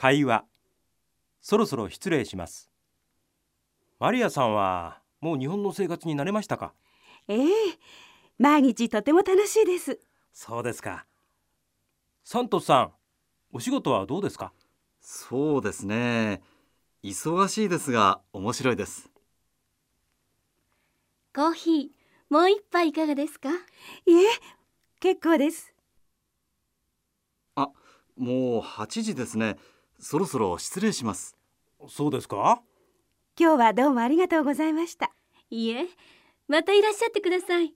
会話。そろそろ失礼します。マリアさんはもう日本の生活に慣れましたか？ええ毎日とても楽しいです。そうですか。サントスさんお仕事はどうですか？そうですね。忙しいですが面白いです。コーヒーもう一杯いかがですか？いえ結構です。あもう8時ですねそろそろ失礼します。そうですか？今日はどうもありがとうございました。いえまたいらっしゃってください